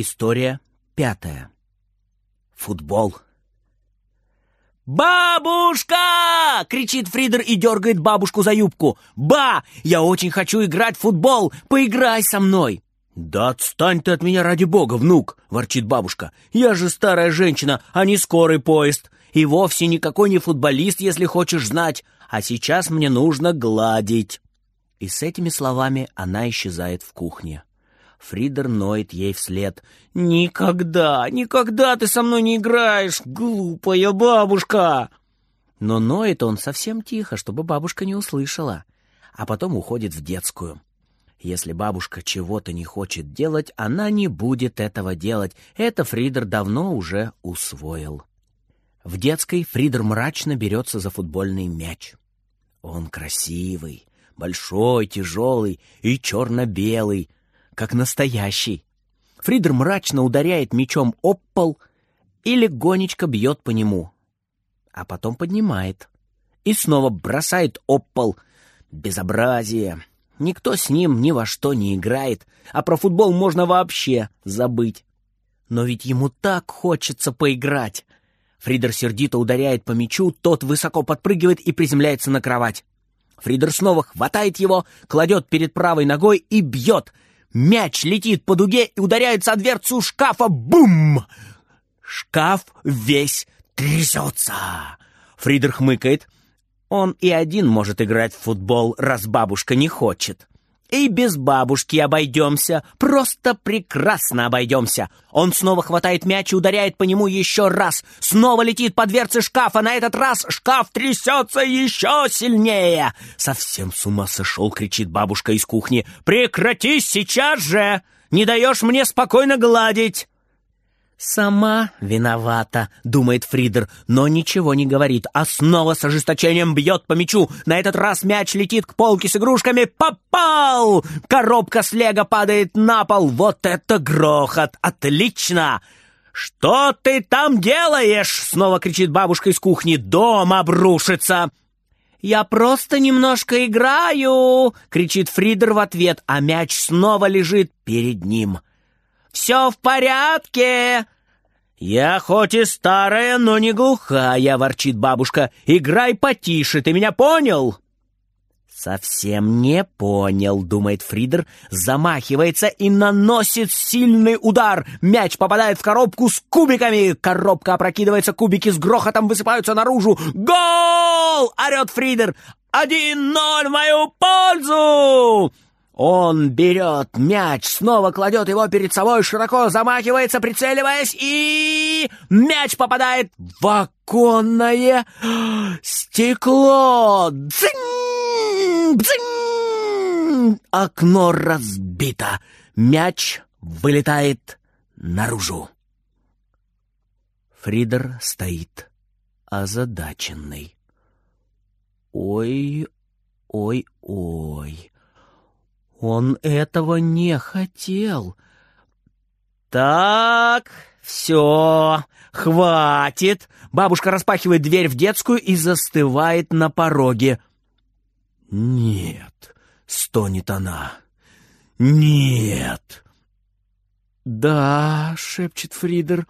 История пятая. Футбол. «Бабушка!» — кричит Фридер и дергает бабушку за юбку. «Ба! Я очень хочу играть в футбол! Поиграй со мной!» «Да отстань ты от меня ради бога, внук!» — ворчит бабушка. «Я же старая женщина, а не скорый поезд. И вовсе никакой не футболист, если хочешь знать. А сейчас мне нужно гладить». И с этими словами она исчезает в кухне. Фридер ноет ей вслед. «Никогда, никогда ты со мной не играешь, глупая бабушка!» Но ноет он совсем тихо, чтобы бабушка не услышала, а потом уходит в детскую. Если бабушка чего-то не хочет делать, она не будет этого делать. Это Фридер давно уже усвоил. В детской Фридер мрачно берется за футбольный мяч. Он красивый, большой, тяжелый и черно-белый, как настоящий. Фридер мрачно ударяет мечом об пол и легонечко бьет по нему, а потом поднимает и снова бросает об пол. Безобразие! Никто с ним ни во что не играет, а про футбол можно вообще забыть. Но ведь ему так хочется поиграть. Фридер сердито ударяет по мячу, тот высоко подпрыгивает и приземляется на кровать. Фридер снова хватает его, кладет перед правой ногой и бьет — Мяч летит по дуге и ударяется о дверцу шкафа. Бум! Шкаф весь трясется. Фридер хмыкает. Он и один может играть в футбол, раз бабушка не хочет. И без бабушки обойдемся, просто прекрасно обойдемся. Он снова хватает мяч и ударяет по нему еще раз. Снова летит по дверце шкафа, на этот раз шкаф трясется еще сильнее. Совсем с ума сошел, кричит бабушка из кухни. Прекрати сейчас же! Не даешь мне спокойно гладить. «Сама виновата», — думает Фридер, но ничего не говорит, а снова с ожесточением бьет по мячу. На этот раз мяч летит к полке с игрушками. Попал! Коробка с лего падает на пол. Вот это грохот! Отлично! «Что ты там делаешь?» — снова кричит бабушка из кухни. «Дом обрушится!» «Я просто немножко играю!» — кричит Фридер в ответ, а мяч снова лежит перед ним. «Все в порядке!» «Я хоть и старая, но не глухая», — ворчит бабушка. «Играй потише, ты меня понял?» «Совсем не понял», — думает Фридер, замахивается и наносит сильный удар. Мяч попадает в коробку с кубиками. Коробка опрокидывается, кубики с грохотом высыпаются наружу. «Гол!» — орет Фридер. «Один ноль в мою пользу!» Он берет мяч, снова кладет его перед собой, широко замахивается, прицеливаясь, и мяч попадает в оконное стекло. Дзынь! Дзынь! Окно разбито. Мяч вылетает наружу. Фридер стоит озадаченный. Ой, ой, ой. Он этого не хотел. Так, все, хватит. Бабушка распахивает дверь в детскую и застывает на пороге. Нет, стонет она. Нет. Да, шепчет Фридер.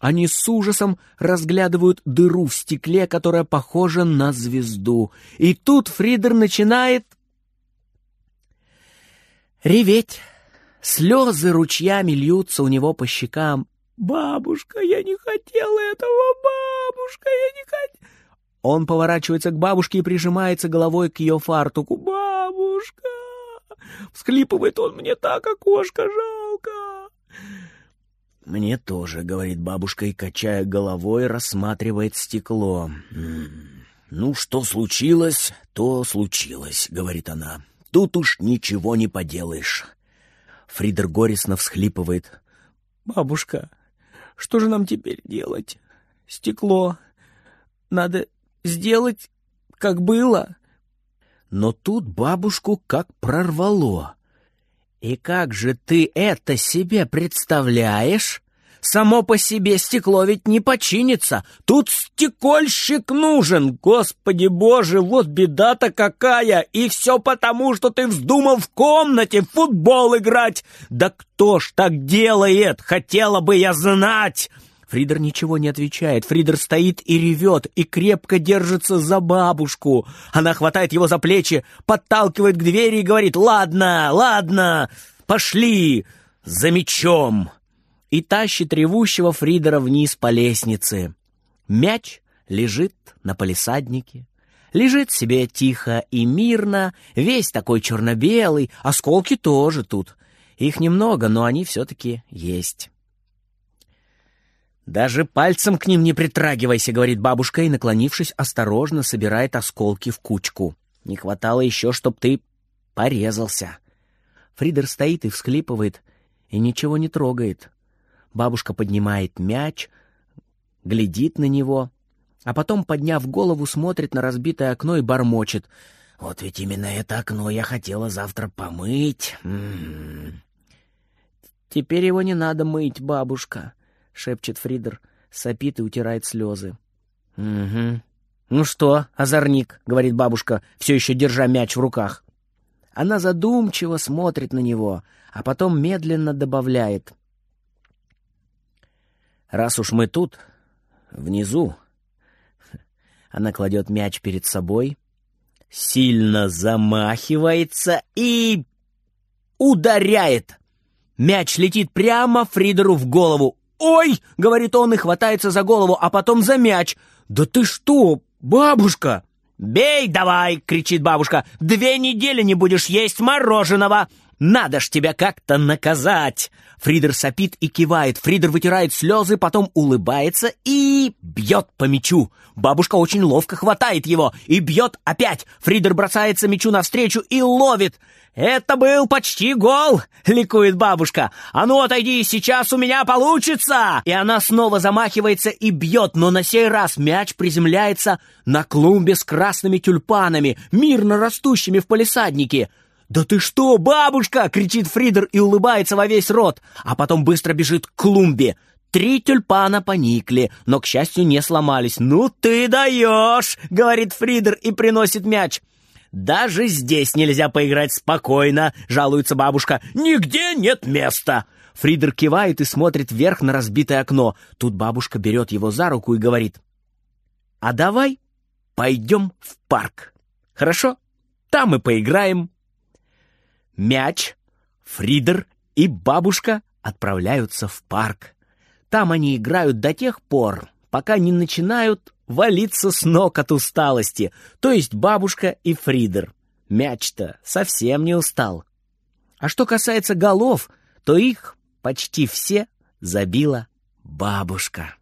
Они с ужасом разглядывают дыру в стекле, которая похожа на звезду. И тут Фридер начинает реветь. Слезы ручьями льются у него по щекам. «Бабушка, я не хотела этого, бабушка, я не хотела...» Он поворачивается к бабушке и прижимается головой к ее фартуку. «Бабушка!» Всхлипывает он, мне так окошко жалко. «Мне тоже», — говорит бабушка и, качая головой, рассматривает стекло. «Ну, что случилось, то случилось», — говорит она. Тут уж ничего не поделаешь. Фридер горестно всхлипывает. «Бабушка, что же нам теперь делать? Стекло. Надо сделать, как было». Но тут бабушку как прорвало. «И как же ты это себе представляешь?» Само по себе стекло ведь не починится. Тут стекольщик нужен. Господи боже, вот беда-то какая. И все потому, что ты вздумал в комнате в футбол играть. Да кто ж так делает? Хотела бы я знать. Фридер ничего не отвечает. Фридер стоит и ревет, и крепко держится за бабушку. Она хватает его за плечи, подталкивает к двери и говорит «Ладно, ладно, пошли за мечом!» И тащит ревущего Фридера вниз по лестнице. Мяч лежит на палисаднике. Лежит себе тихо и мирно, весь такой черно-белый, осколки тоже тут. Их немного, но они все-таки есть. «Даже пальцем к ним не притрагивайся», — говорит бабушка и, наклонившись, осторожно собирает осколки в кучку. «Не хватало еще, чтоб ты порезался». Фридер стоит и всхлипывает, и ничего не трогает. Бабушка поднимает мяч, глядит на него, а потом, подняв голову, смотрит на разбитое окно и бормочет. «Вот ведь именно это окно я хотела завтра помыть». М -м -м. «Теперь его не надо мыть, бабушка», — шепчет Фридер, сопит и утирает слезы. «Угу. Ну что, озорник», — говорит бабушка, все еще держа мяч в руках. Она задумчиво смотрит на него, а потом медленно добавляет. «Раз уж мы тут, внизу...» Она кладет мяч перед собой, сильно замахивается и... ударяет. Мяч летит прямо Фридеру в голову. «Ой!» — говорит он и хватается за голову, а потом за мяч. «Да ты что, бабушка?» «Бей давай!» — кричит бабушка. «Две недели не будешь есть мороженого!» «Надо ж тебя как-то наказать!» Фридер сопит и кивает. Фридер вытирает слезы, потом улыбается и бьет по мячу. Бабушка очень ловко хватает его и бьет опять. Фридер бросается мячу навстречу и ловит. «Это был почти гол!» — ликует бабушка. «А ну отойди, сейчас у меня получится!» И она снова замахивается и бьет, но на сей раз мяч приземляется на клумбе с красными тюльпанами, мирно растущими в палисаднике. «Да ты что, бабушка!» — кричит Фридер и улыбается во весь рот, а потом быстро бежит к клумбе. Три тюльпана поникли, но, к счастью, не сломались. «Ну ты даешь!» — говорит Фридер и приносит мяч. «Даже здесь нельзя поиграть спокойно», — жалуется бабушка. «Нигде нет места!» Фридер кивает и смотрит вверх на разбитое окно. Тут бабушка берет его за руку и говорит. «А давай пойдем в парк. Хорошо? Там мы поиграем». Мяч, Фридер и бабушка отправляются в парк. Там они играют до тех пор, пока не начинают валиться с ног от усталости, то есть бабушка и Фридер. Мяч-то совсем не устал. А что касается голов, то их почти все забила бабушка.